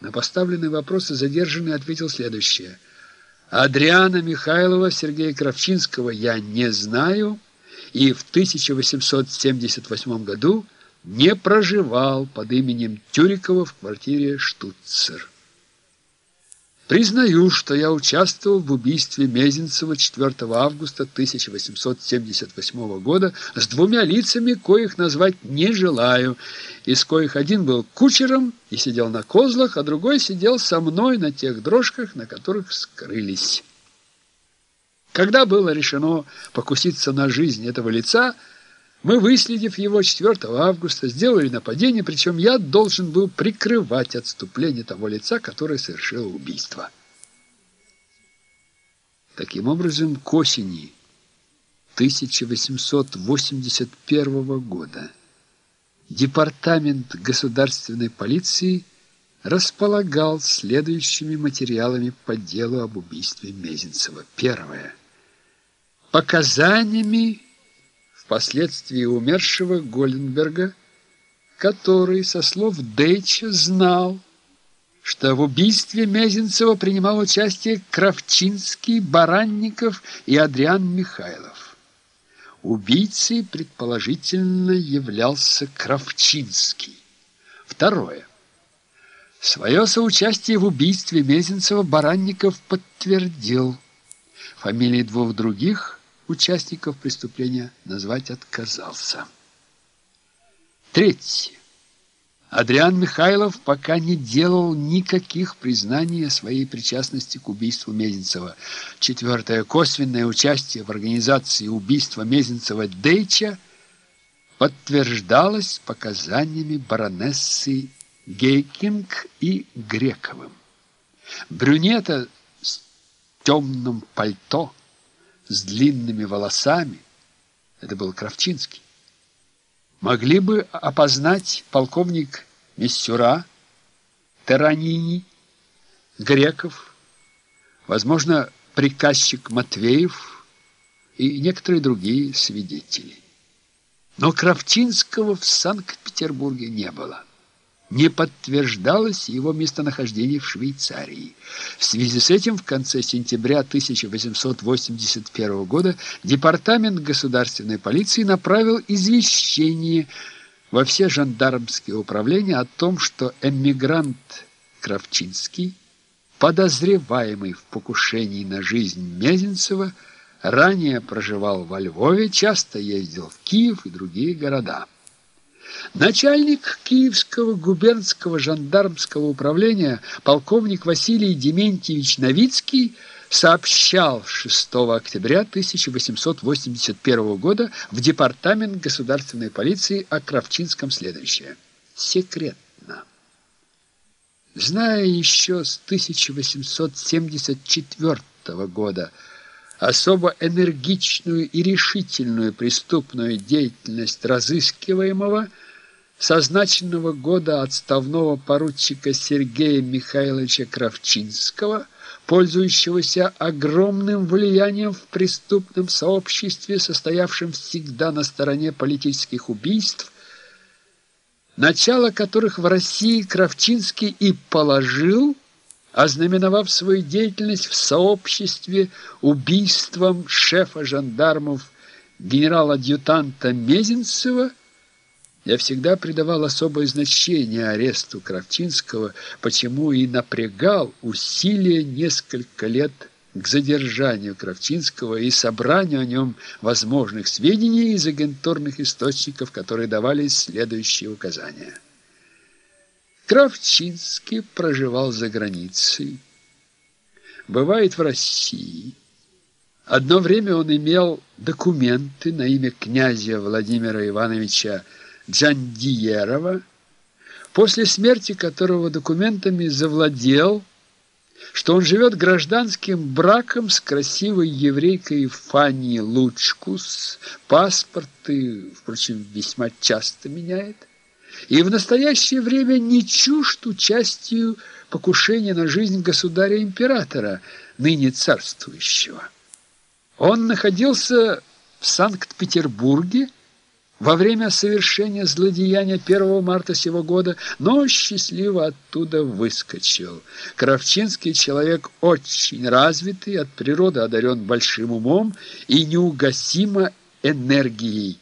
На поставленный вопрос задержанный ответил следующее. Адриана Михайлова Сергея Кравчинского я не знаю и в 1878 году не проживал под именем Тюрикова в квартире Штуцер. Признаю, что я участвовал в убийстве Мезенцева 4 августа 1878 года с двумя лицами, коих назвать не желаю, из коих один был кучером и сидел на козлах, а другой сидел со мной на тех дрожках, на которых скрылись. Когда было решено покуситься на жизнь этого лица, мы, выследив его 4 августа, сделали нападение, причем я должен был прикрывать отступление того лица, которое совершило убийство. Таким образом, к осени 1881 года Департамент государственной полиции располагал следующими материалами по делу об убийстве Мезенцева. Первое. Показаниями впоследствии умершего Голенберга, который, со слов Дейча, знал, что в убийстве Мезенцева принимал участие Кравчинский, Баранников и Адриан Михайлов. Убийцей, предположительно, являлся Кравчинский. Второе. Свое соучастие в убийстве Мезенцева Баранников подтвердил. Фамилии двух других – участников преступления назвать отказался. Третье. Адриан Михайлов пока не делал никаких признаний о своей причастности к убийству Мезенцева. Четвертое. Косвенное участие в организации убийства Мезенцева Дейча подтверждалось показаниями баронессы Гейкинг и Грековым. Брюнета с темным пальто – с длинными волосами, это был Кравчинский, могли бы опознать полковник Миссюра, Таранини, Греков, возможно, приказчик Матвеев и некоторые другие свидетели. Но Кравчинского в Санкт-Петербурге не было не подтверждалось его местонахождение в Швейцарии. В связи с этим в конце сентября 1881 года Департамент государственной полиции направил извещение во все жандармские управления о том, что эмигрант Кравчинский, подозреваемый в покушении на жизнь Мезенцева, ранее проживал во Львове, часто ездил в Киев и другие города. Начальник Киевского губернского жандармского управления полковник Василий Дементьевич Новицкий сообщал 6 октября 1881 года в Департамент государственной полиции о Кравчинском следующее. Секретно. Зная еще с 1874 года особо энергичную и решительную преступную деятельность разыскиваемого, созначенного года отставного поручика Сергея Михайловича Кравчинского, пользующегося огромным влиянием в преступном сообществе, состоявшем всегда на стороне политических убийств, начало которых в России Кравчинский и положил, ознаменовав свою деятельность в сообществе убийством шефа жандармов генерал-адъютанта Мезенцева, я всегда придавал особое значение аресту Кравчинского, почему и напрягал усилия несколько лет к задержанию Кравчинского и собранию о нем возможных сведений из агентурных источников, которые давали следующие указания. Кравчинский проживал за границей, бывает в России. Одно время он имел документы на имя князя Владимира Ивановича Джандиерова, после смерти которого документами завладел, что он живет гражданским браком с красивой еврейкой Фанни Лучкус, паспорты, впрочем, весьма часто меняет, и в настоящее время не чужд участию покушения на жизнь государя-императора, ныне царствующего. Он находился в Санкт-Петербурге, во время совершения злодеяния 1 марта сего года, но счастливо оттуда выскочил. Кравчинский человек очень развитый, от природы одарен большим умом и неугасимо энергией.